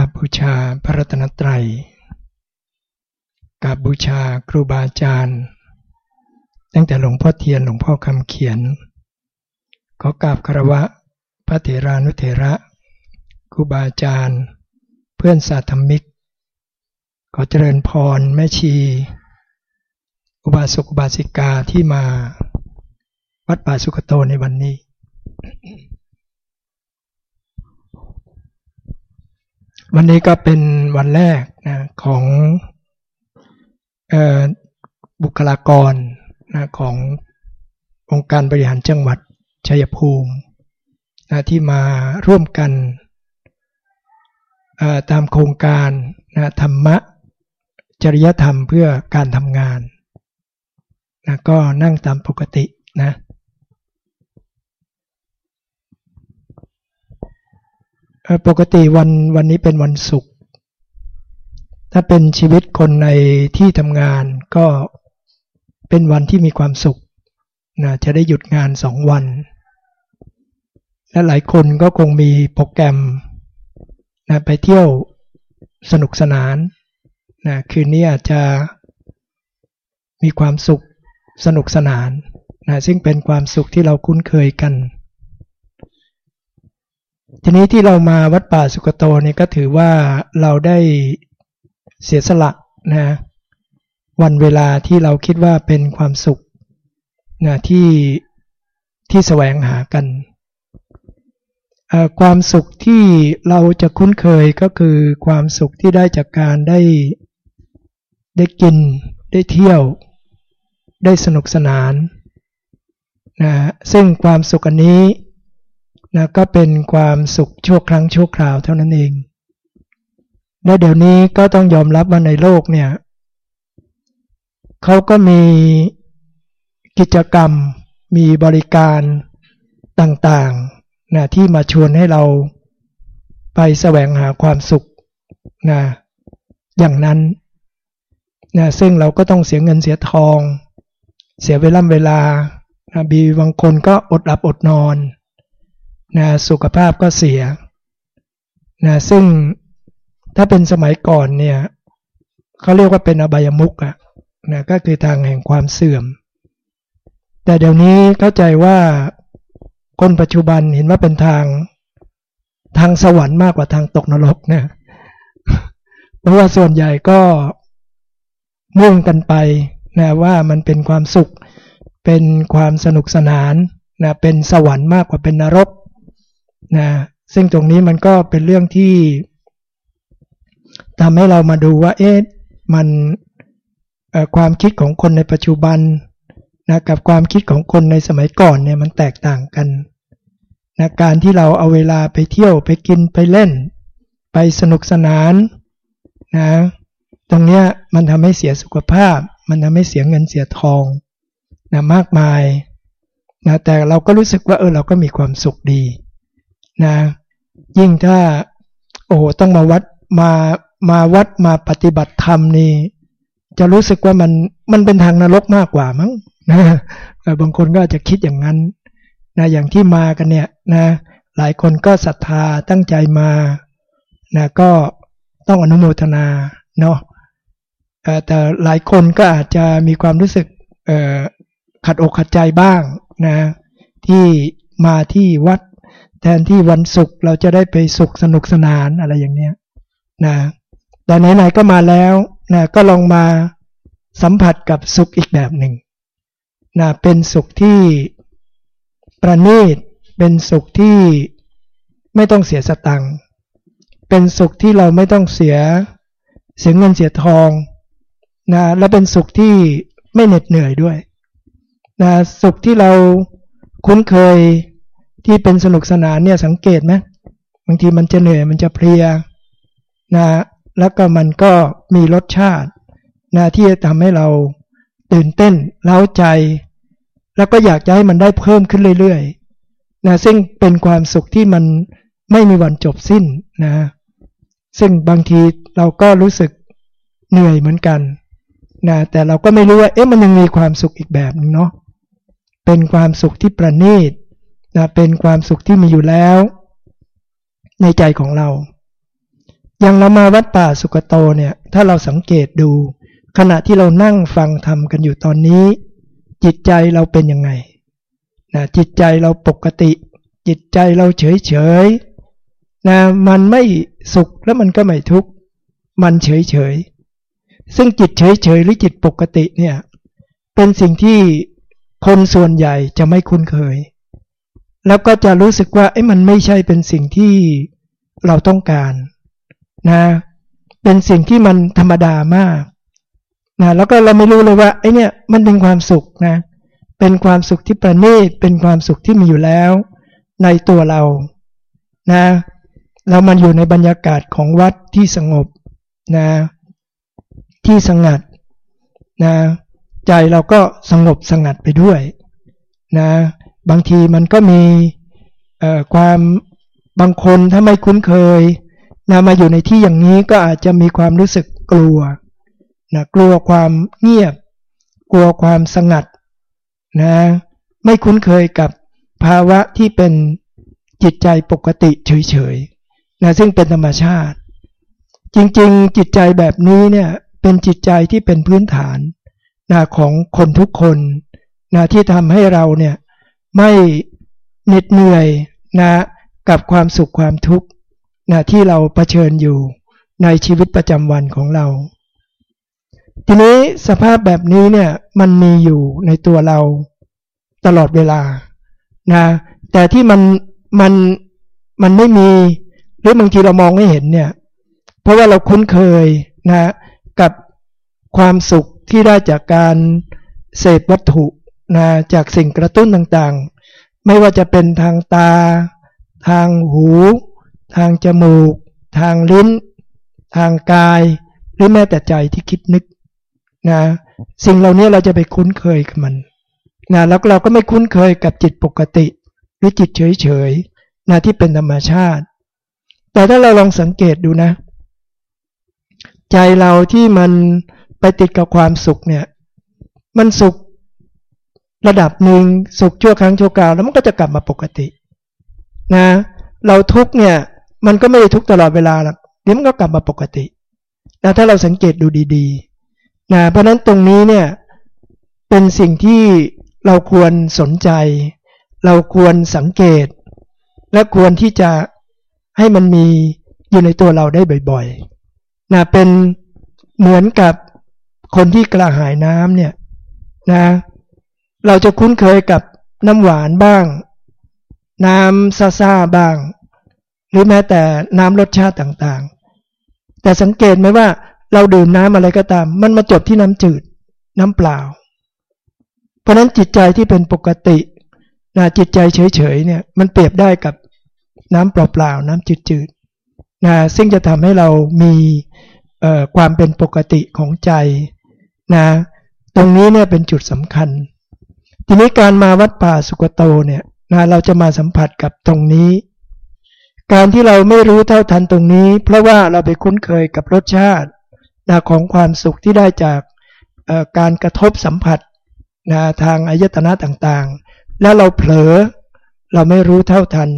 ราบบูชาพระรัตนตรัยกราบบูชาครูบาอาจารย์ ตั้งแต่หลวงพ่อเทียนหลวงพ่อคำเขียน ขอกราบคารวะพระเถรานุเถระครูบาอาจารย์ เพื่อนสาธมิก ขอเจริญพรแม่ชี อุบาสกอุบาสิกาที่มา วัดป่าสุกโตในวันนี้ วันนี้ก็เป็นวันแรกนะของออบุคลากรนะขององค์การบริหารจังหวัดชัยภูมินะที่มาร่วมกันตามโครงการนะธรรมะจริยธรรมเพื่อการทำงานนะก็นั่งตามปกตินะ ปกติวันวันนี้เป็นวันศุกร์ถ้าเป็นชีวิตคนในที่ทำงานก็เป็นวันที่มีความสุขนะจะได้หยุดงานสองวัน และหลายคนก็คงมีโปรแกรมนะไปเที่ยวสนุกสนานนะคืนนี้อาจจะมีความสุขสนุกสนานนะซึ่งเป็นความสุขที่เราคุ้นเคยกัน ทีนี้ที่เรามาวัดป่าสุกโตเนี่ยก็ถือว่าเราได้เสียสละนะวันเวลาที่เราคิดว่าเป็นความสุขนะที่ที่แสวงหากัน ความสุขที่เราจะคุ้นเคยก็คือความสุขที่ได้จากการได้ได้กินได้เที่ยว ได้สนุกสนานนะซึ่งความสุขอันนี้ นะก็เป็นความสุขชั่วครั้งชั่วคราวเท่านั้นเอง และเดี๋ยวนี้ก็ต้องยอมรับว่าในโลกเนี่ยเขาก็มีกิจกรรมมีบริการต่างๆนะที่มาชวนให้เราไปแสวงหาความสุขนะอย่างนั้นนะซึ่งเราก็ต้องเสียเงินเสียทอง เสียเวลาเวลานะบีบางคนก็อดหลับอดนอน นะสุขภาพก็เสียนะซึ่งถ้าเป็นสมัยก่อนเนี่ยเขาเรียกว่าเป็นอบายมุกอะนะก็คือทางแห่งความเสื่อม แต่เดี๋ยวนี้เข้าใจว่าคนปัจจุบันเห็นว่าเป็นทางทางสวรรค์มากกว่าทางตกนรกเนี่ยเพราะว่าส่วนใหญ่ก็มุ่งกันไปนะว่ามันเป็นความสุข เป็นความสนุกสนานนะเป็นสวรรค์มากกว่าเป็นนรก นะซึ่งตรงนี้มันก็เป็นเรื่องที่ทำให้เรามาดูว่าเอ๊ะมันความคิดของคนในปัจจุบันนะกับความคิดของคนในสมัยก่อนเนี่ยมันแตกต่างกันนะการที่เราเอาเวลาไปเที่ยวไปกินไปเล่น ไปสนุกสนานนะตรงเนี้ยมันทำให้เสียสุขภาพ มันทำให้เสียเงินเสียทองนะมากมายนะแต่เราก็รู้สึกว่าเออเราก็มีความสุขดี นะยิ่งถ้าโอ้ต้องมาวัดมามาวัดมาปฏิบัติธรรมนี่จะรู้สึกว่ามันมันเป็นทางนรกมากกว่ามั้งนะบางคนก็อาจจะคิดอย่างนั้นนะอย่างที่มากันเนี่ยนะหลายคนก็ศรัทธาตั้งใจมานะก็ต้องอนุโมทนาเนาะแต่หลายคนก็อาจจะมีความรู้สึกขัดอกขัดใจบ้างนะที่มาที่วัด แทนที่วันศุกร์เราจะได้ไปสุขสนุกสนานอะไรอย่างเนี้ยนะแต่ไหนๆก็มาแล้วนะก็ลองมาสัมผัสกับสุขอีกแบบหนึ่งนะเป็นสุขที่ประณีต เป็นสุขที่ไม่ต้องเสียสตังค์เป็นสุขที่เราไม่ต้องเสียเสียเงินเสียทองนะและเป็นสุขที่ไม่เหน็ดเหนื่อยด้วยนะสุขที่เราคุ้นเคย ที่เป็นสนุกสนานเนี่ยสังเกตไหมบางทีมันจะเหนื่อยมันจะเพลียนะแล้วก็มันก็มีรสชาตินะที่จะทำให้เราตื่นเต้นเล้าใจ แล้วก็อยากจะให้มันได้เพิ่มขึ้นเรื่อยๆนะซึ่งเป็นความสุขที่มันไม่มีวันจบสิ้นนะซึ่งบางทีเราก็รู้สึกเหนื่อยเหมือนกันนะแต่เราก็ไม่รู้ว่าเอ๊ะมันยังมีความสุขอีกแบบนึงเนาะเป็นความสุขที่ประณีต นะเป็นความสุขที่มีอยู่แล้ว ในใจของเรา อย่างเรามาวัดป่าสุกโตเนี่ย ถ้าเราสังเกตดู ขณะที่เรานั่งฟังทำกันอยู่ตอนนี้ จิตใจเราเป็นยังไงนะจิตใจเราปกติ จิตใจเราเฉยเฉยนะมันไม่สุขแล้วมันก็ไม่ทุกข์มันเฉยเฉยซึ่งจิตเฉยเฉยหรือจิตปกติเนี่ย เป็นสิ่งที่คนส่วนใหญ่จะไม่คุ้นเคย แล้วก็จะรู้สึกว่าไอ้มันไม่ใช่เป็นสิ่งที่เราต้องการนะเป็นสิ่งที่มันธรรมดามากนะแล้วก็เราไม่รู้เลยว่าไอ้เนี่ยมันเป็นความสุขนะเป็นความสุขที่ประณีตเป็นความสุขที่มีอยู่แล้ว ในตัวเรานะเรามันอยู่ในบรรยากาศของวัดที่สงบนะที่สงัดนะใจเราก็สงบสงัดไปด้วยนะ บางทีมันก็มีความบางคนถ้าไม่คุ้นเคยนะมาอยู่ในที่อย่างนี้ก็อาจจะมีความรู้สึกกลัวนะกลัวความเงียบ กลัวความสงัดนะไม่คุ้นเคยกับภาวะที่เป็นจิตใจปกติเฉยๆนะซึ่งเป็นธรรมชาติ จริงๆ จิตใจแบบนี้เนี่ยเป็นจิตใจที่เป็นพื้นฐานนะของคนทุกคนนะที่ทำให้เราเนี่ย ไม่เหน็ดเหนื่อยนะกับความสุขความทุกข์นะที่เราเผชิญอยู่ในชีวิตประจำวันของเรา ทีนี้สภาพแบบนี้เนี่ยมันมีอยู่ในตัวเราตลอดเวลานะแต่ที่มันมันมันไม่มี หรือบางทีเรามองไม่เห็นเนี่ยเพราะว่าเราคุ้นเคยนะกับความสุขที่ได้จากการเสพวัตถุ นะจากสิ่งกระตุ้นต่างๆ ไม่ว่าจะเป็นทางตา ทางหู ทางจมูก ทางลิ้น ทางกาย หรือแม้แต่ใจที่คิดนึกนะสิ่งเหล่านี้เราจะไปคุ้นเคยกับมันนะแล้วเราก็ไม่คุ้นเคยกับจิตปกติ หรือจิตเฉยๆนะที่เป็นธรรมชาติ แต่ถ้าเราลองสังเกตดูนะ ใจเราที่มันไปติดกับความสุขเนี่ย มันสุข ระดับหนึ่งสุขชั่วครั้งชั่วคราวแล้วมันก็จะกลับมาปกติ นะ เราทุกเนี่ย มันก็ไม่ได้ทุกตลอดเวลาหรอกเดี๋ยวมันก็กลับมาปกตินะถ้าเราสังเกตดูดีๆนะเพราะนั้นตรงนี้เนี่ยเป็นสิ่งที่เราควรสนใจ เราควรสังเกต และควรที่จะให้มันมีอยู่ในตัวเราได้บ่อยๆนะเป็นเหมือนกับคนที่กระหายน้ำเนี่ยนะ เราจะคุ้นเคยกับน้ำหวานบ้าง น้ำซาซาบ้าง หรือแม้แต่น้ำรสชาติต่างๆ แต่สังเกตไหมว่า เราดื่มน้ำอะไรก็ตาม มันมาจบที่น้ำจืด น้ำเปล่า เพราะนั้นจิตใจที่เป็นปกตินะจิตใจเฉยๆเนี่ยมันเปรียบได้กับน้ำเปล่าๆน้ำจืดๆนะซึ่งจะทำให้เรามีความเป็นปกติของใจนะตรงนี้เนี่ยเป็นจุดสำคัญ ทีนี้การมาวัดป่าสุกโตเนี่ยนะเราจะมาสัมผัสกับตรงนี้ การที่เราไม่รู้เท่าทันตรงนี้ เพราะว่าเราไปคุ้นเคยกับรสชาตินะของความสุขที่ได้จากการกระทบสัมผัสนะทางอายตนะต่างๆ แล้วเราเผลอเราไม่รู้เท่าทัน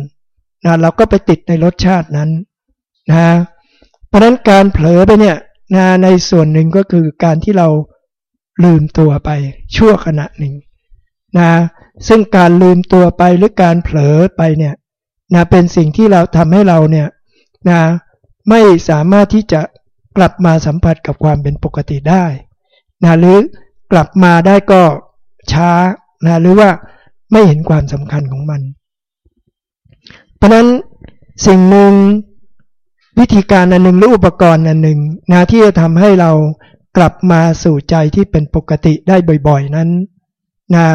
นะเราก็ไปติดในรสชาตินั้นนะเพราะนั้นการเผลอไปเนี่ยนะในส่วนหนึ่งก็คือการที่เราลืมตัวไปชั่วขณะหนึ่ง นะซึ่งการลืมตัวไปหรือการเผลอไปเนี่ยนะเป็นสิ่งที่เราทำให้เราเนี่ยนะไม่สามารถที่จะกลับมาสัมผัสกับความเป็นปกติได้นะหรือกลับมาได้ก็ช้านะหรือว่าไม่เห็นความสำคัญของมัน เพราะนั้นสิ่งหนึ่งวิธีการอันหนึ่งหรืออุปกรณ์อันหนึ่งนะที่จะทำให้เรากลับมาสู่ใจที่เป็นปกติได้บ่อย ๆนั้นนะ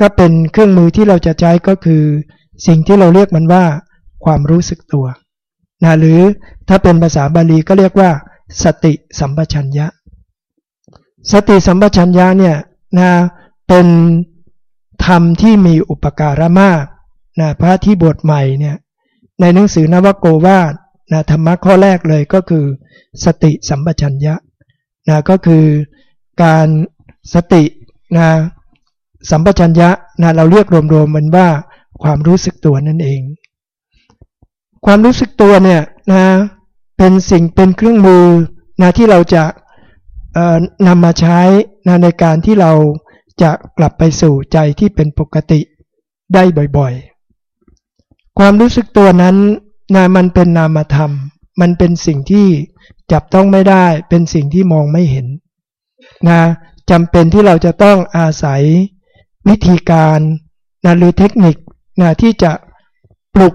ก็เป็นเครื่องมือที่เราจะใช้ก็คือ สิ่งที่เราเรียกมันว่า ความรู้สึกตัวนะหรือถ้าเป็นภาษาบาลีก็เรียกว่า สติสัมปชัญญะ สติสัมปชัญญะเนี่ยนะเป็นธรรมที่มีอุปการะมากนะพระที่บวชใหม่เนี่ยในหนังสือนวโกวาทนะธรรมะข้อแรกเลยก็คือ สติสัมปชัญญะนะก็คือการสตินะ สัมปชัญญะนะเราเรียกรวมๆมันว่าความรู้สึกตัวนั่นเอง ความรู้สึกตัวเนี่ยนะเป็นสิ่งเป็นเครื่องมือนะที่เราจะนำมาใช้นะในการที่เราจะกลับไปสู่ใจที่เป็นปกติได้บ่อยๆ ความรู้สึกตัวนั้นนะมันเป็นนามธรรม มันเป็นสิ่งที่จับต้องไม่ได้ เป็นสิ่งที่มองไม่เห็นนะจำเป็นที่เราจะต้องอาศัย วิธีการนะหรือเทคนิคนะที่จะปลุก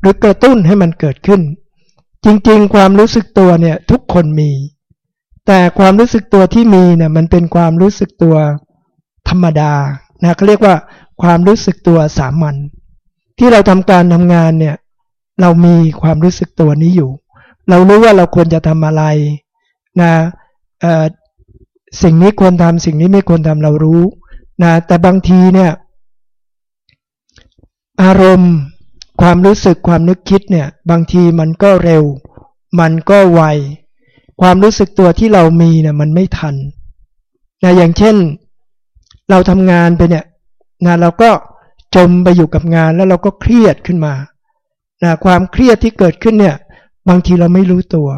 หรือกระตุ้นให้มันเกิดขึ้น จริงๆ ความรู้สึกตัวเนี่ยทุกคนมี แต่ความรู้สึกตัวที่มีเนี่ยมันเป็นความรู้สึกตัวธรรมดานะเขาเรียกว่าความรู้สึกตัวสามัญที่เราทำการทำงานเนี่ยเรามีความรู้สึกตัวนี้อยู่ เรารู้ว่าเราควรจะทำอะไรนะสิ่งนี้ควรทำสิ่งนี้ไม่ควรทำเรารู้ นะแต่บางทีเนี่ย อารมณ์ความรู้สึกความนึกคิดเนี่ย บางทีมันก็เร็ว มันก็ไว ความรู้สึกตัวที่เรามีเนี่ยมันไม่ทันนะอย่างเช่น เราทำงานไปเนี่ยนะเราก็จมไปอยู่กับงานแล้วเราก็เครียดขึ้นมานะความเครียดที่เกิดขึ้นเนี่ย บางทีเราไม่รู้ตัว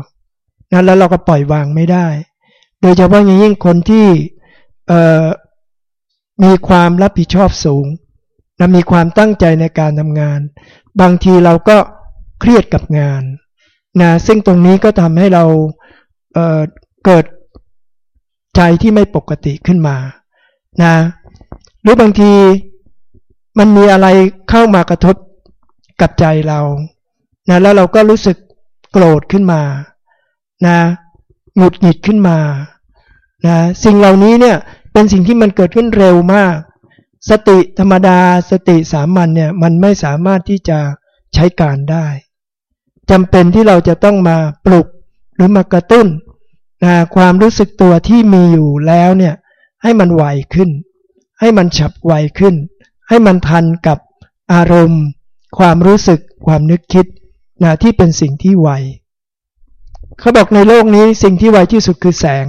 นะแล้วเราก็ปล่อยวางไม่ได้ โดยเฉพาะอย่างยิ่งคนที่ มีความรับผิดชอบสูงนะมีความตั้งใจในการทำงาน บางทีเราก็เครียดกับงานนะซึ่งตรงนี้ก็ทำให้เราเเกิดใจที่ไม่ปกติขึ้นมานะหรือบางทีมันมีอะไรเข้ามากระทบกับใจเรานะแล้วเราก็รู้สึกโกรธขึ้นมานะหงุดหงิดขึ้นมานะสิ่งเหล่านี้เนี่ย เป็นสิ่งที่มันเกิดขึ้นเร็วมาก สติธรรมดาสติสามัญเนี่ยมันไม่สามารถที่จะใช้การได้จำเป็นที่เราจะต้องมาปลุกหรือมากระตุ้นนะความรู้สึกตัวที่มีอยู่แล้วเนี่ยให้มันไวขึ้น ให้มันฉับไวขึ้น ให้มันทันกับอารมณ์ ความรู้สึกความนึกคิดนะที่เป็นสิ่งที่ไวเขาบอกในโลกนี้สิ่งที่ไวที่สุดคือแสง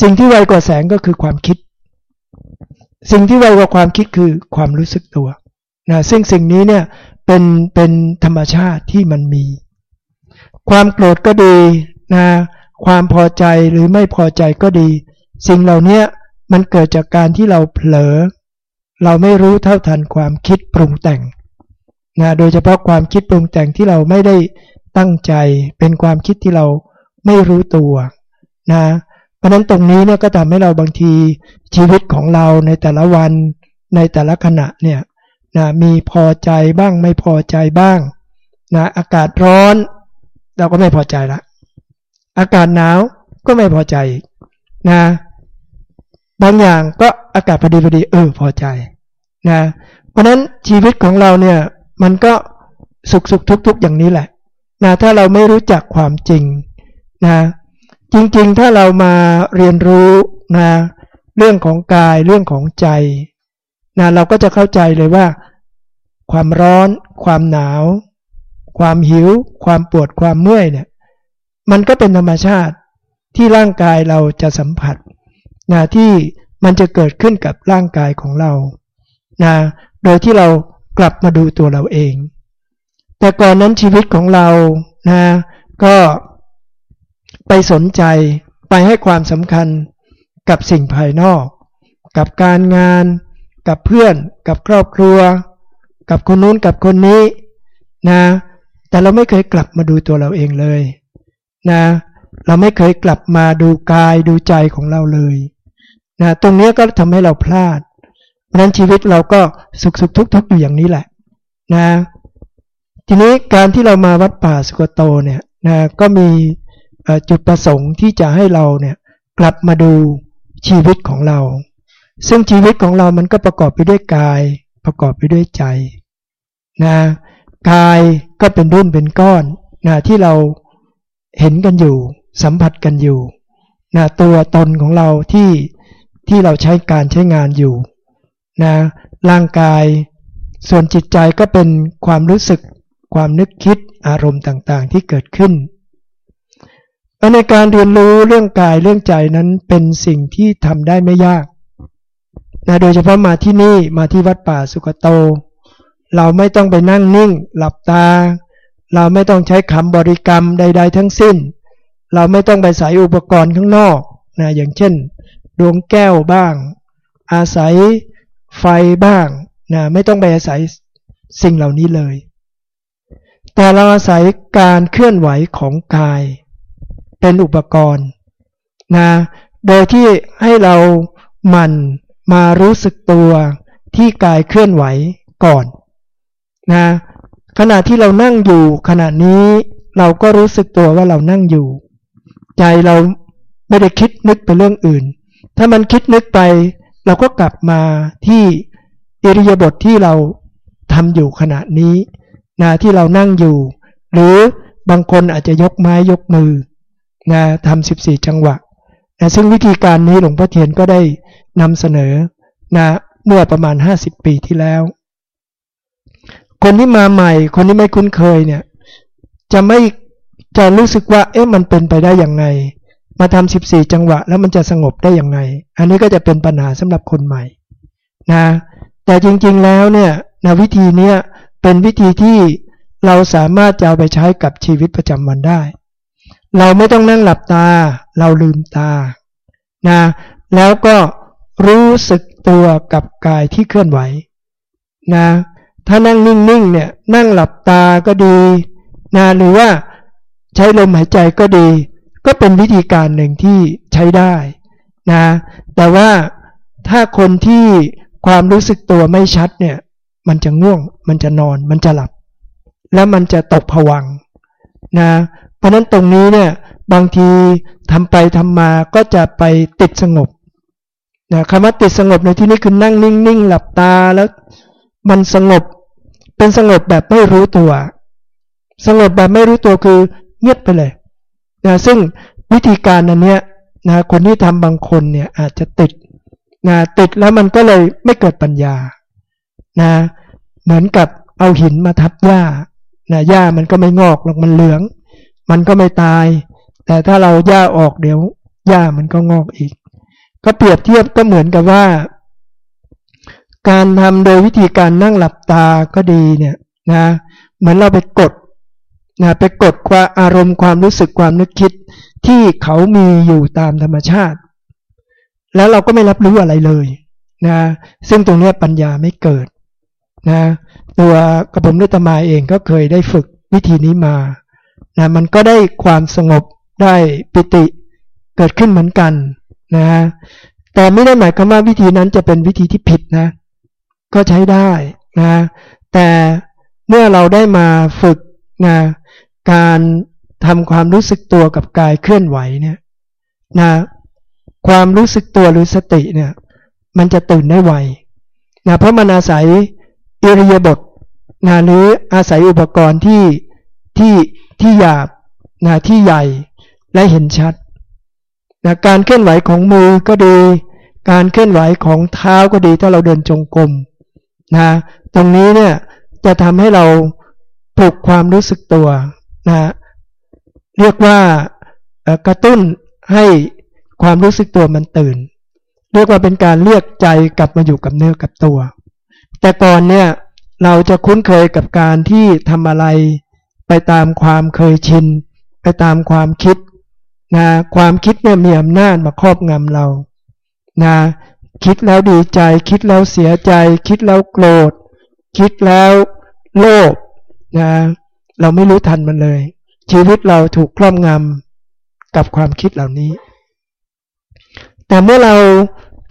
สิ่งที่ไวกว่าแสงก็คือความคิด สิ่งที่ไวกว่าความคิดคือความรู้สึกตัวนะซึ่งสิ่งนี้เนี่ยเป็นเป็นธรรมชาติที่มันมี ความโกรธก็ดีนะความพอใจหรือไม่พอใจก็ดี สิ่งเหล่านี้มันเกิดจากการที่เราเผลอ เราไม่รู้เท่าทันความคิดปรุงแต่งนะโดยเฉพาะความคิดปรุงแต่งที่เราไม่ได้ตั้งใจ เป็นความคิดที่เราไม่รู้ตัวนะ เพราะนั้นตรงนี้เนี่ยก็ทำให้เราบางทีชีวิตของเราในแต่ละวันในแต่ละขณะเนี่ยนะมีพอใจบ้างไม่พอใจบ้างนะอากาศร้อน เราก็ไม่พอใจละ อากาศหนาวก็ไม่พอใจนะบางอย่างก็อากาศพอดีพอดีเออพอใจนะเพราะนั้นชีวิตของเราเนี่ยมันก็สุขสุขทุกทุกอย่างนี้แหละนะถ้าเราไม่รู้จักความจริงนะ จริงๆ ถ้าเรามาเรียนรู้นะเรื่องของกายเรื่องของใจนะเราก็จะเข้าใจเลยว่า ความร้อน ความหนาว ความหิว ความปวดความเมื่อยเนี่ยมันก็เป็นธรรมชาติที่ร่างกายเราจะสัมผัสนะที่มันจะเกิดขึ้นกับร่างกายของเรานะโดยที่เรากลับมาดูตัวเราเอง แต่ก่อนนั้นชีวิตของเรานะก็ ไปสนใจไปให้ความสำคัญกับสิ่งภายนอก กับการงาน กับเพื่อน กับครอบครัว กับคนนู้นกับคนนี้นะ แต่เราไม่เคยกลับมาดูตัวเราเองเลยนะ เราไม่เคยกลับมาดูกายดูใจของเราเลยนะตรงนี้ก็ทำให้เราพลาดเพราะนั้นชีวิตเราก็สุขสุขทุกทุกอยู่อย่างนี้แหละนะ ทีนี้การที่เรามาวัดป่าสุกโตเนี่ยนะก็มี จุดประสงค์ที่จะให้เราเนี่ยกลับมาดูชีวิตของเรา ซึ่งชีวิตของเรามันก็ประกอบไปด้วยกาย ประกอบไปด้วยใจนะกายก็เป็นรุ่นเป็นก้อนนะที่เราเห็นกันอยู่ สัมผัสกันอยู่นะตัวตนของเราที่ที่เราใช้การใช้งานอยู่นะร่างกายส่วนจิตใจก็เป็นความรู้สึกความนึกคิดอารมณ์ต่างๆ ที่เกิดขึ้น ในการเรียนรู้เรื่องกายเรื่องใจนั้นเป็นสิ่งที่ทำได้ไม่ยากนะโดยเฉพาะมาที่นี่มาที่วัดป่าสุกโต เราไม่ต้องไปนั่งนิ่ง หลับตา เราไม่ต้องใช้คำบริกรรมใด ๆ ทั้งสิ้น เราไม่ต้องไปใส่อุปกรณ์ข้างนอกนะอย่างเช่น ดวงแก้วบ้าง อาศัยไฟบ้างนะไม่ต้องไปอาศัยสิ่งเหล่านี้เลย แต่เราอาศัยการเคลื่อนไหวของกาย เป็นอุปกรณ์นะโดยที่ให้เราหมั่นมารู้สึกตัวที่กายเคลื่อนไหวก่อนนะขณะที่เรานั่งอยู่ ขณะนี้เราก็รู้สึกตัวว่าเรานั่งอยู่ ใจเราไม่ได้คิดนึกไปเรื่องอื่น ถ้ามันคิดนึกไป เราก็กลับมาที่อิริยาบถทที่เราทำอยู่ขณะนี้นะที่เรานั่งอยู่ หรือบางคนอาจจะยกไม้ยกมือ นะทำสิบสี่จังหวะนะซึ่งวิธีการนี้หลวงพ่อเทียนก็ได้นำเสนอนะเมื่อประมาณห้าสิบปีที่แล้ว คนที่มาใหม่ คนที่ไม่คุ้นเคยเนี่ย จะไม่จะรู้สึกว่า เอ๊ะมันเป็นไปได้อย่างไง มาทำสิบสี่จังหวะ แล้วมันจะสงบได้อย่างไง อันนี้ก็จะเป็นปัญหาสำหรับคนใหม่นะแต่จริงๆแล้วเนี่ยนะวิธีเนี้ยเป็นวิธีที่เราสามารถจะเอาไปใช้กับชีวิตประจำวันได้ เราไม่ต้องนั่งหลับตา เราลืมตานะแล้วก็รู้สึกตัวกับกายที่เคลื่อนไหวนะถ้านั่งนิ่งๆเนี่ยนั่งหลับตาก็ดีนะหรือว่าใช้ลมหายใจก็ดี ก็เป็นวิธีการหนึ่งที่ใช้ได้นะแต่ว่าถ้าคนที่ความรู้สึกตัวไม่ชัดเนี่ยมันจะง่วงมันจะนอนมันจะหลับ แล้วมันจะตกผวังนะ เพราะนั้นตรงนี้เนี่ยบางทีทำไปทำมาก็จะไปติดสงบนะคำว่าติดสงบในที่นี้คือนั่งนิ่งๆหลับตาแล้วมันสงบเป็นสงบแบบไม่รู้ตัว สงบแบบไม่รู้ตัวคือเงียบไปเลยนะซึ่งวิธีการอันเนี้ยนะคนที่ทำบางคนเนี่ยอาจจะติดนะติดแล้วมันก็เลยไม่เกิดปัญญานะเหมือนกับเอาหินมาทับหญ้านะหญ้ามันก็ไม่งอกหรอกมันเหลือง มันก็ไม่ตาย แต่ถ้าเราหญ้าออกเดี๋ยวหญ้ามันก็งอกอีก ก็เปรียบเทียบก็เหมือนกับว่า การทำโดยวิธีการนั่งหลับตาก็ดีเนี่ยนะเหมือนเราไปกดนะไปกดความอารมณ์ความรู้สึกความนึกคิดที่เขามีอยู่ตามธรรมชาติ แล้วเราก็ไม่รับรู้อะไรเลยนะซึ่งตรงนี้ปัญญาไม่เกิดนะตัวกระผมนิตมาเองก็เคยได้ฝึกวิธีนี้มา นะมันก็ได้ความสงบได้ปิติเกิดขึ้นเหมือนกันนะแต่ไม่ได้หมายความว่าวิธีนั้นจะเป็นวิธีที่ผิดนะ ก็ใช้ได้นะแต่เมื่อเราได้มาฝึกนะการทำความรู้สึกตัวกับกายเคลื่อนไหวเนี่ยนะความรู้สึกตัวหรือสติเนี่ยมันจะตื่นได้ไวนะเพราะมันอาศัยอิริยาบถนะหรืออาศัยอุปกรณ์ที่ที่ ที่หยาบนะที่ใหญ่และเห็นชัดนะการเคลื่อนไหวของมือก็ดี การเคลื่อนไหวของเท้าก็ดีถ้าเราเดินจงกรมนะตรงนี้เนี่ยจะทำให้เราปลุกความรู้สึกตัวนะเรียกว่ากระตุ้นให้ความรู้สึกตัวมันตื่น เรียกว่าเป็นการเรียกใจกลับมาอยู่กับเนื้อกับตัว แต่ก่อนเนี่ยเราจะคุ้นเคยกับการที่ทำอะไร ไปตามความเคยชิน ไปตามความคิดนะความคิดเนี่ยมีอำนาจมาครอบงำเรานะคิดแล้วดีใจ คิดแล้วเสียใจ คิดแล้วโกรธ คิดแล้วโลภนะเราไม่รู้ทันมันเลย ชีวิตเราถูกครอบงำกับความคิดเหล่านี้ แต่เมื่อเรา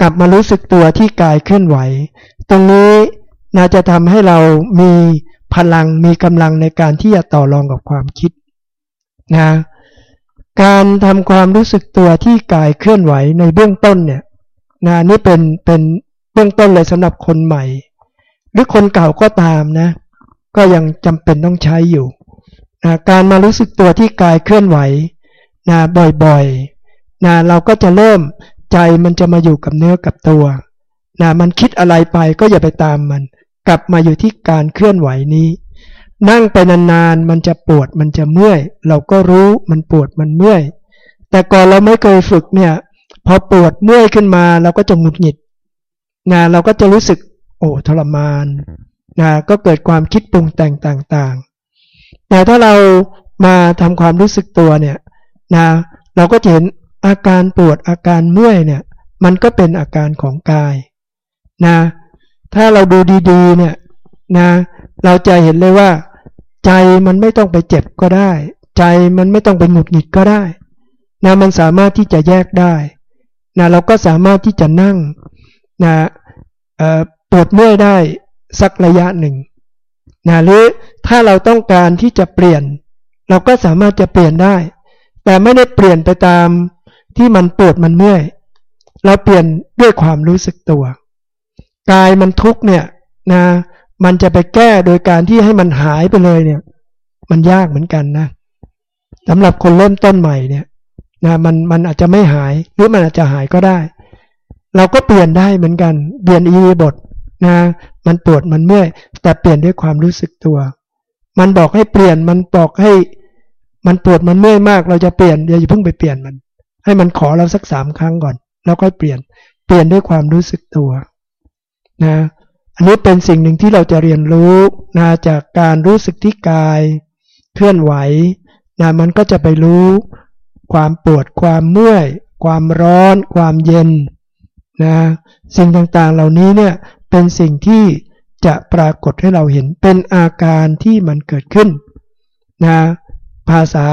กลับมารู้สึกตัวที่กายเคลื่อนไหว ตรงนี้น่าจะทำให้เรามี พลังมีกำลังในการที่จะต่อรองกับความคิดนะการทำความรู้สึกตัวที่กายเคลื่อนไหวในเบื้องต้นเนี่ยนะนี่เป็นเป็นเบื้องต้นเลยสำหรับคนใหม่ หรือคนเก่าก็ตามนะ ก็ยังจำเป็นต้องใช้อยู่นะการมารู้สึกตัวที่กายเคลื่อนไหวนะบ่อยๆนะเราก็จะเริ่มใจมันจะมาอยู่กับเนื้อกับตัวนะมันคิดอะไรไปก็อย่าไปตามมัน กลับมาอยู่ที่การเคลื่อนไหวนี้ นั่งไปนานๆ มันจะปวดมันจะเมื่อย เราก็รู้มันปวดมันเมื่อย แต่ก่อนเราไม่เคยฝึกเนี่ย พอปวดเมื่อยขึ้นมาเราก็จะหงุดหงิดนะเราก็จะรู้สึก โอ้ทรมานนะก็เกิดความคิดปรุงแต่งต่างๆ แต่ถ้าเรามาทำความรู้สึกตัวเนี่ยนะเราก็จะเห็นอาการปวดอาการเมื่อยเนี่ย มันก็เป็นอาการของกายนะ ถ้าเราดูดีๆ เนี่ยนะ เราจะเห็นเลยว่า ใจมันไม่ต้องไปเจ็บก็ได้ ใจมันไม่ต้องไปหงุดหงิดก็ได้นะมันสามารถที่จะแยกได้นะเราก็สามารถที่จะนั่งนะปวดเมื่อยได้สักระยะหนึ่งนะหรือถ้าเราต้องการที่จะเปลี่ยน เราก็สามารถจะเปลี่ยนได้ แต่ไม่ได้เปลี่ยนไปตามที่มันปวดมันเมื่อย เราเปลี่ยนด้วยความรู้สึกตัว กายมันทุกเนี่ยนะมันจะไปแก้โดยการที่ให้มันหายไปเลยเนี่ย มันยากเหมือนกันนะสำหรับคนเริ่มต้นใหม่เนี่ยนะมันมันอาจจะไม่หายหรือมันอาจจะหายก็ได้ เราก็เปลี่ยนได้เหมือนกันเปลี่ยนอีบทนะมันปวดมันเมื่อยแต่เปลี่ยนด้วยความรู้สึกตัว มันบอกให้เปลี่ยนมันบอกให้ มันปวดมันเมื่อยมาก เราจะเปลี่ยนอย่าเพิ่งไปเปลี่ยนมัน ให้มันขอเราสักสามครั้งก่อน แล้วค่อยเปลี่ยนเปลี่ยนด้วยความรู้สึกตัว นะอันนี้เป็นสิ่งหนึ่งที่เราจะเรียนรู้นะจากการรู้สึกที่กาย เคลื่อนไหวนะมันก็จะไปรู้ ความปวดความเมื่อย ความร้อน ความเย็นนะสิ่งต่างๆเหล่านี้เนี่ยเป็นสิ่งที่จะปรากฏให้เราเห็นเป็นอาการที่มันเกิดขึ้นนะภาษา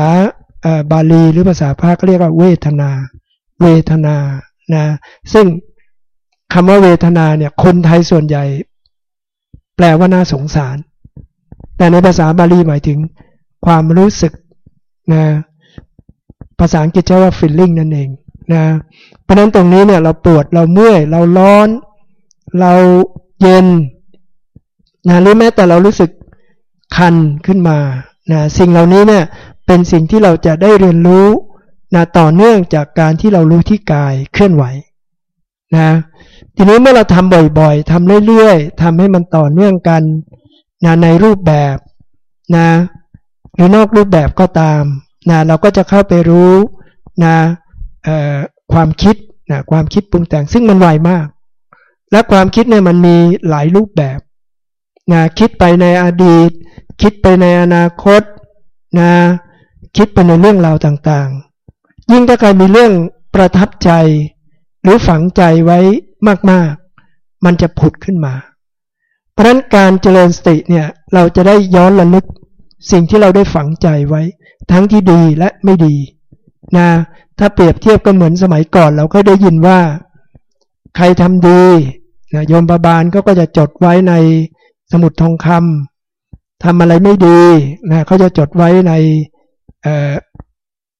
บาลีหรือภาษาพากเรียกว่าเวทนา เวทนานะซึ่ง คำว่าเวทนาเนี่ย คนไทยส่วนใหญ่ แปลว่าน่าสงสาร แต่ในภาษาบาลีหมายถึง ความรู้สึกนะภาษาอังกฤษใช้ว่า feeling นั่นเองนะเพราะนั้นตรงนี้เนี่ยเราปวดเราเมื่อย เราร้อน เราเย็นนะหรือแม้แต่เรารู้สึกคันขึ้นมานะสิ่งเหล่านี้เนี่ยเป็นสิ่งที่เราจะได้เรียนรู้นะต่อเนื่องจากการที่เรารู้ที่กายเคลื่อนไหวนะ ทีนี้เมื่อเราทำบ่อยๆทำเรื่อยๆทำให้มันต่อเนื่องกันนะในรูปแบบนะหรือนอกรูปแบบก็ตามนะเราก็จะเข้าไปรู้นะความคิดนะความคิดปรุงแต่งซึ่งมันไวมาก และความคิดเนี่ยมันมีหลายรูปแบบนะคิดไปในอดีต คิดไปในอนาคตนะคิดไปในเรื่องราวต่างๆ ยิ่งถ้าใครมีเรื่องประทับใจ หรือฝังใจไว้ มากๆ มันจะผุดขึ้นมา เพราะนั้นการเจริญสติเนี่ยเราจะได้ย้อนระลึกสิ่งที่เราได้ฝังใจไว้ ทั้งที่ดีและไม่ดีนะถ้าเปรียบเทียบก็เหมือนสมัยก่อน เราก็ได้ยินว่า ใครทำดีนะโยมบาบาลก็ก็จะจดไว้ในสมุดทองคำทำอะไรไม่ดีนะเขาจะจดไว้ใน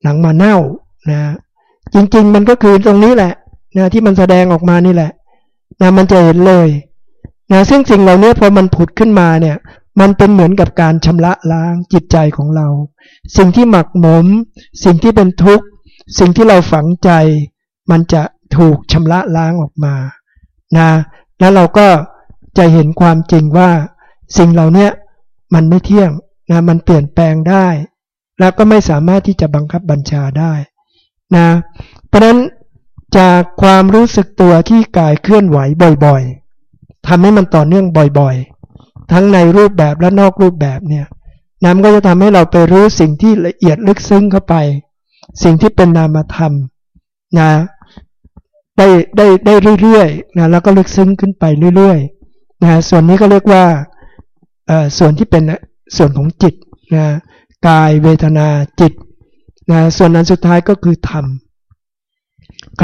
หนังมาเน่านะจริง ๆ มันก็คือตรงนี้แหละ นะที่มันแสดงออกมานี่แหละนะมันจะเห็นเลยนะซึ่งสิ่งเหล่านี้พอมันผุดขึ้นมาเนี่ย มันเป็นเหมือนกับการชำระล้างจิตใจของเรา สิ่งที่หมักหมม สิ่งที่เป็นทุกข์ สิ่งที่เราฝังใจ มันจะถูกชำระล้างออกมานะแล้วเราก็จะเห็นความจริงว่า สิ่งเหล่านี้มันไม่เที่ยงนะมันเปลี่ยนแปลงได้ แล้วก็ไม่สามารถที่จะบังคับบัญชาได้นะเพราะนั้น จากความรู้สึกตัวที่กายเคลื่อนไหวบ่อยๆทำให้มันต่อเนื่องบ่อยๆ ทั้งในรูปแบบและนอกรูปแบบเนี่ยนำก็จะทำให้เราไปรู้สิ่งที่ละเอียดลึกซึ้งเข้าไป สิ่งที่เป็นนามธรรมนะได้ได้ได้เรื่อยๆนะแล้วก็ลึกซึ้งขึ้นไปเรื่อยๆนะส่วนนี้ก็เรียกว่าส่วนที่เป็นส่วนของจิตนะกายเวทนาจิตนะส่วนนั้นสุดท้ายก็คือธรรม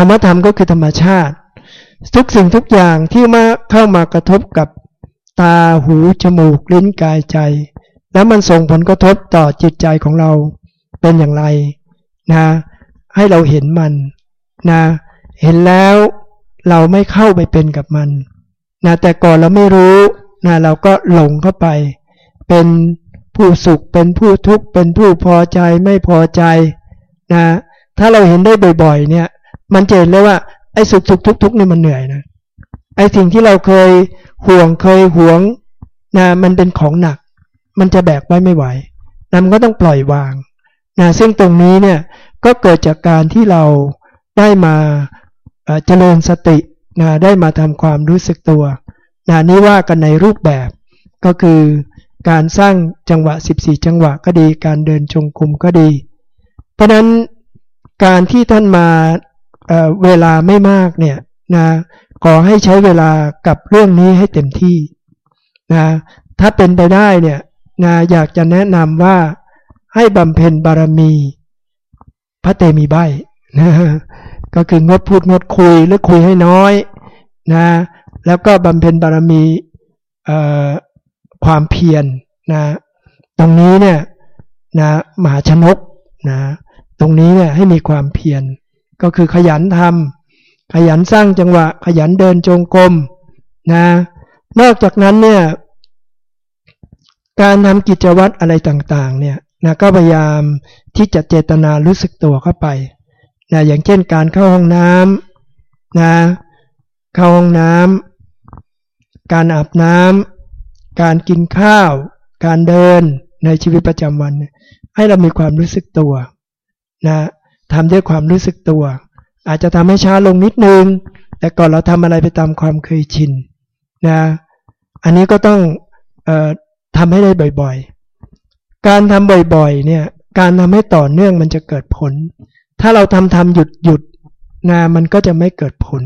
คำว่าธรรมก็คือธรรมชาติ ทุกสิ่งทุกอย่างที่มาเข้ามากระทบกับตาหูจมูกลิ้นกายใจ แล้วมันส่งผลกระทบต่อจิตใจของเราเป็นอย่างไรนะให้เราเห็นมันนะเห็นแล้วเราไม่เข้าไปเป็นกับมันนะแต่ก่อนเราไม่รู้นะเราก็หลงเข้าไป เป็นผู้สุขเป็นผู้ทุกข์เป็นผู้พอใจไม่พอใจนะถ้าเราเห็นได้บ่อยๆเนี่ย มันเจนเลยว่าไอ้สุขสุขทุกทุกนี่มันเหนื่อยนะไอ้สิ่งที่เราเคยห่วงเคยห่วงนะมันเป็นของหนัก มันจะแบกไว้ไม่ไหวนะมันก็ต้องปล่อยวางนะซึ่งตรงนี้เนี่ยก็เกิดจากการที่เราได้มาเจริญสตินะได้มาทำความรู้สึกตัวนะนี่ว่ากันในรูปแบบก็คือการสร้างจังหวะ 14 จังหวะก็ดี การเดินจงกรมก็ดี เพราะนั้นการที่ท่านมา เวลาไม่มากเนี่ยนะขอให้ใช้เวลากับเรื่องนี้ให้เต็มที่นะถ้าเป็นไปได้เนี่ยนะอยากจะแนะนำว่าให้บำเพ็ญบารมีพระเตมีใบนะก็คืองดพูดงดคุยหรือคุยให้น้อยนะแล้วก็บำเพ็ญบารมีความเพียรนะตรงนี้เนี่ยนะมหาชนกนะตรงนี้เนี่ยให้มีความเพียร ก็คือขยันทำขยันสร้างจังหวะ ขยันเดินจงกรมนะนอกจากนั้นเนี่ยการทำกิจวัตรอะไรต่างๆเนี่ยนะก็พยายามที่จะเจตนารู้สึกตัวเข้าไปนะอย่างเช่นการเข้าห้องน้ำนะเข้าห้องน้ำการอาบน้ำการกินข้าว การเดินในชีวิตประจำวัน ให้เรามีความรู้สึกตัวนะ ทำด้วยความรู้สึกตัว อาจจะทำให้ช้าลงนิดนึง แต่ก่อนเราทำอะไรไปตามความเคยชินนะอันนี้ก็ต้องออทำให้ได้บ่อยๆ การทำบ่อยๆเนี่ยการทำให้ต่อเนื่องมันจะเกิดผล ถ้าเราทำทำหยุดหยุดนะมันก็จะไม่เกิดผล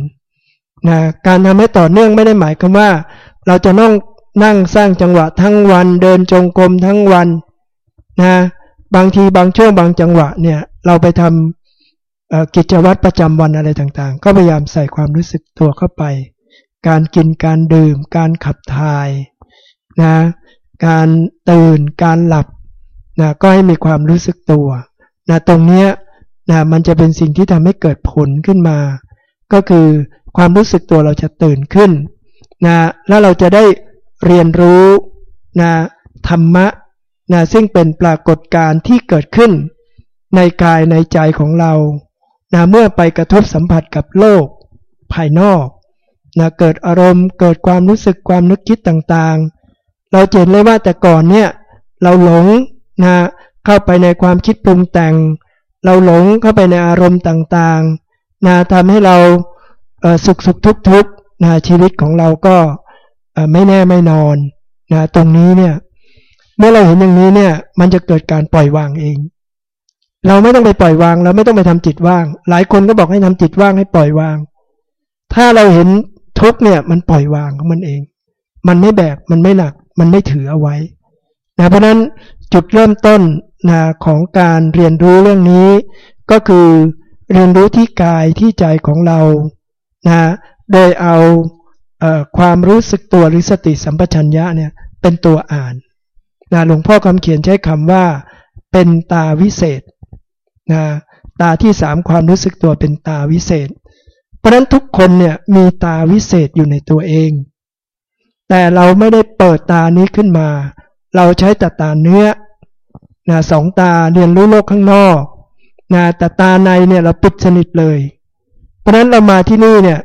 นะการทำให้ต่อเนื่องไม่ได้หมายความว่า เราจะต้องนั่งสร้างจังหวะทั้งวันเดินจงกรมทั้งวันนะบางทีบางช่วงบางจังหวะเนี่ย เราไปทำกิจวัตรประจำวันอะไรต่างๆ ก็พยายามใส่ความรู้สึกตัวเข้าไป การกินการดื่ม การขับถ่ายนะการตื่นการหลับนะก็ให้มีความรู้สึกตัวนะตรงเนี้ยนะมันจะเป็นสิ่งที่ทำให้เกิดผลขึ้นมา ก็คือความรู้สึกตัวเราจะตื่นขึ้นนะแล้วเราจะได้เรียนรู้นะธรรมะนะซึ่งเป็นปรากฏการณ์ที่เกิดขึ้น ในกายในใจของเรานะเมื่อไปกระทบสัมผัสกับโลก ภายนอกนะเกิดอารมณ์ เกิดความรู้สึกความนึกคิดต่างๆ เราเห็นเลยว่าแต่ก่อนเนี่ยเราหลงนะเข้าไปในความคิดปรุงแต่ง เราหลงเข้าไปในอารมณ์ต่างๆนะทำให้เราสุขสุขทุกทุกนะชีวิตของเราก็ไม่แน่ไม่นอนนะตรงนี้เนี่ยเมื่อเราเห็นอย่างนี้เนี่ยมันจะเกิดการปล่อยวางเอง เราไม่ต้องไปปล่อยวาง เราไม่ต้องไปทำจิตว่าง หลายคนก็บอกให้ทำจิตว่างให้ปล่อยวาง ถ้าเราเห็นทุกเนี่ยมันปล่อยวางของมันเอง มันไม่แบก มันไม่หนัก มันไม่ถือเอาไว้นะเพราะนั้นจุดเริ่มต้นนะของการเรียนรู้เรื่องนี้ ก็คือเรียนรู้ที่กายที่ใจของเรานะโดยเอาเอความรู้สึกตัวหรือสติสัมปชัญญะเนี่ยเป็นตัวอ่านนะหลวงพ่อคำเขียนใช้คำว่าเป็นตาวิเศษ นะตาที่สามความรู้สึกตัวเป็นตาวิเศษ เพราะนั้นทุกคนเนี่ยมีตาวิเศษอยู่ในตัวเอง แต่เราไม่ได้เปิดตานี้ขึ้นมา เราใช้แต่ตาเนื้อนะสองตาเรียนรู้โลกข้างนอกนะแต่ตาในเนี่ยเราปิดสนิทเลย เพราะนั้นเรามาที่นี่เนี่ย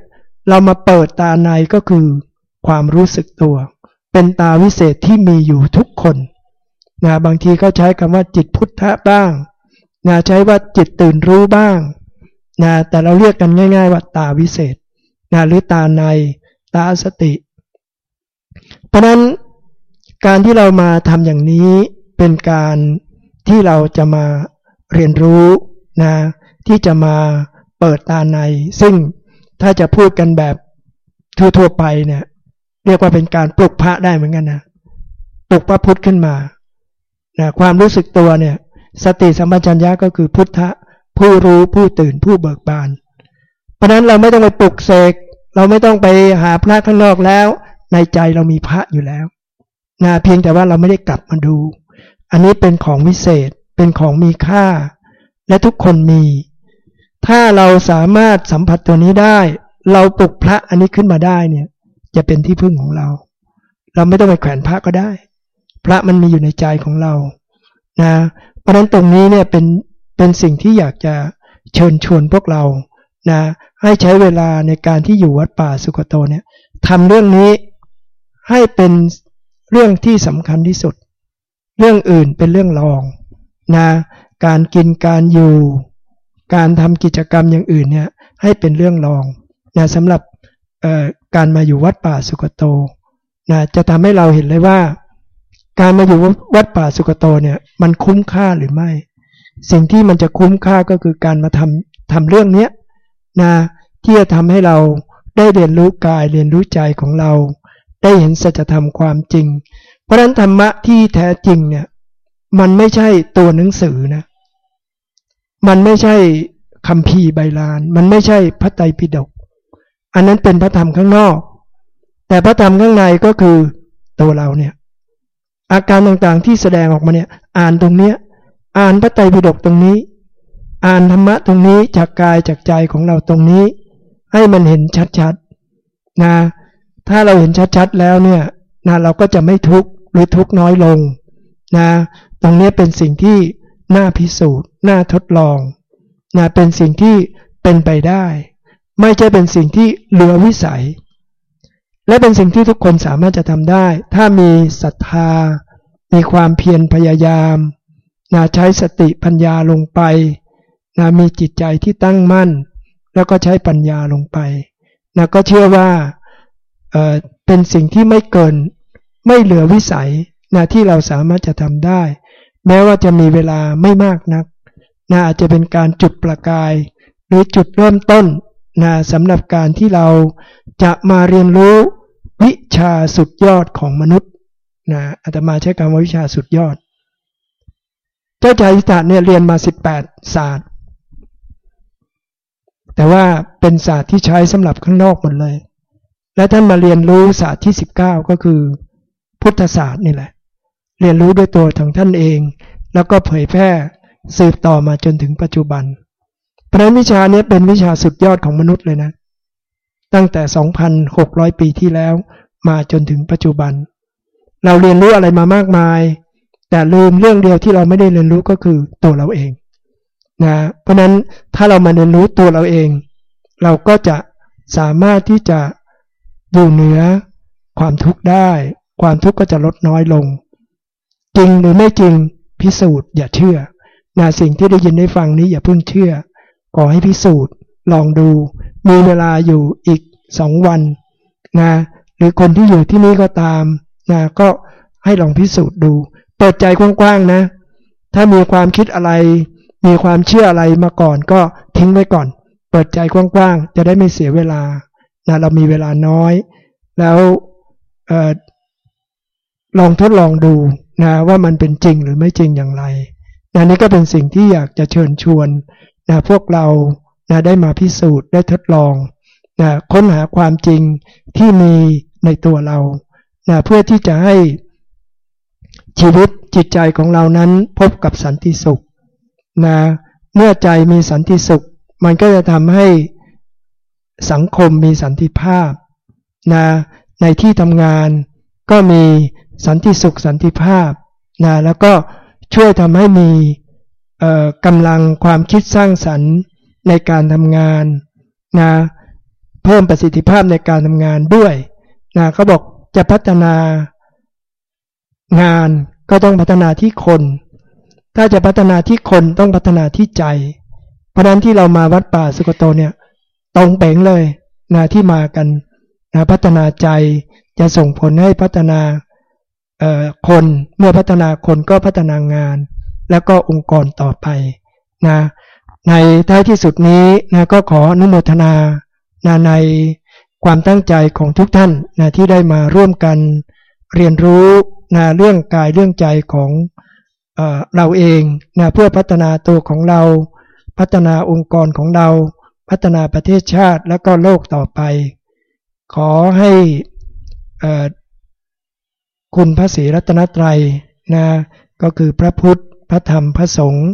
เรามาเปิดตาในก็คือความรู้สึกตัว เป็นตาวิเศษที่มีอยู่ทุกคนนะบางทีเขาใช้คำว่าจิตพุทธะบ้าง นะใช้ว่าจิตตื่นรู้บ้างนะแต่เราเรียกกันง่าย ๆ ว่าตาวิเศษนะหรือตาในตาสติ เพราะนั้นการที่เรามาทำอย่างนี้เป็นการที่เราจะมาเรียนรู้นะที่จะมาเปิดตาใน ซึ่งถ้าจะพูดกันแบบทั่วๆไปเนี่ยเรียกว่าเป็นการปลุกพระได้เหมือนกันนะปลุกพระพุทธขึ้นมานะความรู้สึกตัวเนี่ย สติสัมปชัญญะก็คือพุทธะผู้รู้ผู้ตื่นผู้เบิกบาน เพราะนั้นเราไม่ต้องไปปลุกเสกเราไม่ต้องไปหาพระข้างนอกแล้ว ในใจเรามีพระอยู่แล้วนะเพียงแต่ว่าเราไม่ได้กลับมาดู อันนี้เป็นของวิเศษเป็นของมีค่า และทุกคนมี ถ้าเราสามารถสัมผัสตัวนี้ได้ เราปลุกพระอันนี้ขึ้นมาได้เนี่ย จะเป็นที่พึ่งของเรา เราไม่ต้องไปแขวนพระก็ได้ พระมันมีอยู่ในใจของเรานะ ราะนั้นตรงนี้เนี่ยเป็นเป็นสิ่งที่อยากจะเชิญชวนพวกเรานะให้ใช้เวลาในการที่อยู่วัดป่าสุกโตเนี่ยทำเรื่องนี้ให้เป็นเรื่องที่สำคัญที่สุด เรื่องอื่นเป็นเรื่องรองนะการกินการอยู่ การทำกิจกรรมอย่างอื่นเนี่ยให้เป็นเรื่องรองนะสำหรับการมาอยู่วัดป่าสุกโตนะจะทำให้เราเห็นเลยว่า การมาอยู่วัดป่าสุกโตเนี่ย มันคุ้มค่าหรือไม่ สิ่งที่มันจะคุ้มค่าก็คือการมาทำทำเรื่องเนี้ยนะที่จะทำให้เราได้เรียนรู้กายเรียนรู้ใจของเรา ได้เห็นสัจธรรมความจริง เพราะฉะนั้นธรรมะที่แท้จริงเนี่ย มันไม่ใช่ตัวหนังสือนะ มันไม่ใช่คำพีใบลาน มันไม่ใช่พระไตรปิฎกอันนั้นเป็นพระธรรมข้างนอก แต่พระธรรมข้างในก็คือตัวเราเนี่ย อาการต่างๆที่แสดงออกมาเนี่ย อ่านตรงเนี้ย อ่านพระไตรปิฎกตรงนี้ อ่านธรรมะตรงนี้จากกายจากใจของเราตรงนี้ ให้มันเห็นชัดๆนะถ้าเราเห็นชัดๆแล้วเนี่ยนะเราก็จะไม่ทุกข์หรือทุกข์น้อยลงนะตรงนี้เป็นสิ่งที่น่าพิสูจน์น่าทดลองนะเป็นสิ่งที่เป็นไปได้ ไม่ใช่เป็นสิ่งที่เหลือวิสัย และเป็นสิ่งที่ทุกคนสามารถจะทำได้ ถ้ามีศรัทธา มีความเพียรพยายามนะใช้สติปัญญาลงไปนะมีจิตใจที่ตั้งมั่น แล้วก็ใช้ปัญญาลงไปนะก็เชื่อว่าเเป็นสิ่งที่ไม่เกิน ไม่เหลือวิสัยนะที่เราสามารถจะทำได้ แม้ว่าจะมีเวลาไม่มากนักนะอาจจะเป็นการจุดประกาย หรือจุดเริ่มต้นนะสำหรับการที่เราจะมาเรียนรู้ วิชาสุดยอดของมนุษย์นะอาตมาใช้คำว่าวิชาสุดยอด เจ้าชายสิทธาเนี่ยเรียนมา 18 ศาสตร์ แต่ว่าเป็นศาสตร์ที่ใช้สำหรับข้างนอกหมดเลย และท่านมาเรียนรู้ศาสตร์ที่ 19 ก็คือพุทธศาสตร์นี่แหละ เรียนรู้ด้วยตัวของท่านเอง แล้วก็เผยแพร่สืบต่อมาจนถึงปัจจุบันพราะวิชานี้เป็นวิชาสุดยอดของมนุษย์เลยนะ ตั้งแต่ 2,600 ปีที่แล้ว มาจนถึงปัจจุบัน เราเรียนรู้อะไรมามากมาย แต่ลืมเรื่องเดียวที่เราไม่ได้เรียนรู้ก็คือตัวเราเองนะเพราะนั้นถ้าเรามาเรียนรู้ตัวเราเอง เราก็จะสามารถที่จะอยู่เหนือความทุกข์ได้ ความทุกข์ก็จะลดน้อยลง จริงหรือไม่จริงพิสูจน์อย่าเชื่อนะสิ่งที่ได้ยินได้ฟังนี้อย่าเพิ่งเชื่อ ขอให้พิสูจน์ลองดู มีเวลาอยู่อีกสองวันนะหรือคนที่อยู่ที่นี่ก็ตามนะก็ให้ลองพิสูจน์ดู เปิดใจกว้างๆนะ ถ้ามีความคิดอะไร มีความเชื่ออะไรมาก่อนก็ทิ้งไว้ก่อน เปิดใจกว้างๆ จะได้ไม่เสียเวลานะเรามีเวลาน้อย แล้วออลองทดลองดูนะว่ามันเป็นจริงหรือไม่จริงอย่างไรนะนี่ก็เป็นสิ่งที่อยากจะเชิญชวนนะพวกเรา นะได้มาพิสูจน์ได้ทดลองนะค้นหาความจริงที่มีในตัวเรานะเพื่อที่จะให้ชีวิตจิตใจของเรานั้นพบกับสันติสุขนะเมื่อใจมีสันติสุข มันก็จะทำให้สังคมมีสันติภาพนะในที่ทำงานก็มีสันติสุขสันติภาพนะแล้วก็ช่วยทำให้มีกำลังความคิดสร้างสรรค์ ในการทำงานนะเพิ่มประสิทธิภาพในการทำงานด้วยนะเขาบอกจะพัฒนางานก็ต้องพัฒนาที่คน ถ้าจะพัฒนาที่คนต้องพัฒนาที่ใจ เพราะนั้นที่เรามาวัดป่าสุกโตเนี่ยตรงเป่งเลยนะที่มากันนะพัฒนาใจจะส่งผลให้พัฒนาคนเมื่อพัฒนาคนก็พัฒนางาน แล้วก็องค์กรต่อไปนะ ในท้ายที่สุดนี้นะก็ขออนุโมทนานะในความตั้งใจของทุกท่านนะที่ได้มาร่วมกันเรียนรู้นะเรื่องกายเรื่องใจของเอเราเองนะเพื่อพัฒนาตัวของเรา พัฒนาองค์กรของเรา พัฒนาประเทศชาติและก็โลกต่อไป ขอให้คุณพระศรีรัตนตรัยนะก็คือพระพุทธพระธรรมพระสงฆ์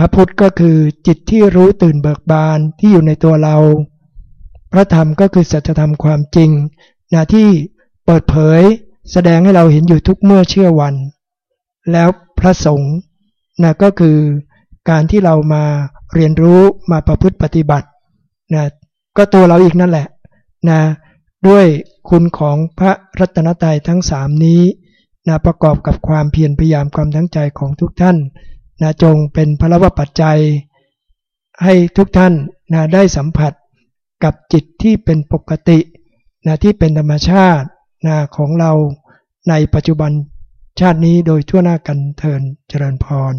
พระพุทธก็คือจิตที่รู้ตื่นเบิกบานที่อยู่ในตัวเรา พระธรรมก็คือสัจธรรมความจริงนะที่เปิดเผยแสดงให้เราเห็นอยู่ทุกเมื่อเชื่อวัน แล้วพระสงฆ์นะก็คือการที่เรามาเรียนรู้มาประพฤติปฏิบัตินะก็ตัวเราอีกนั่นแหละนะด้วยคุณของพระรัตนตรัยทั้งสามนี้นะประกอบกับความเพียรพยายามความทั้งใจของทุกท่าน นะจงเป็นพระวปัจจัย ให้ทุกท่านนะได้สัมผัสกับจิตที่เป็นปกตินะที่เป็นธรรมชาตินะของเราในปัจจุบันชาตินี้โดยทั่วหน้ากันเทินเจริญพร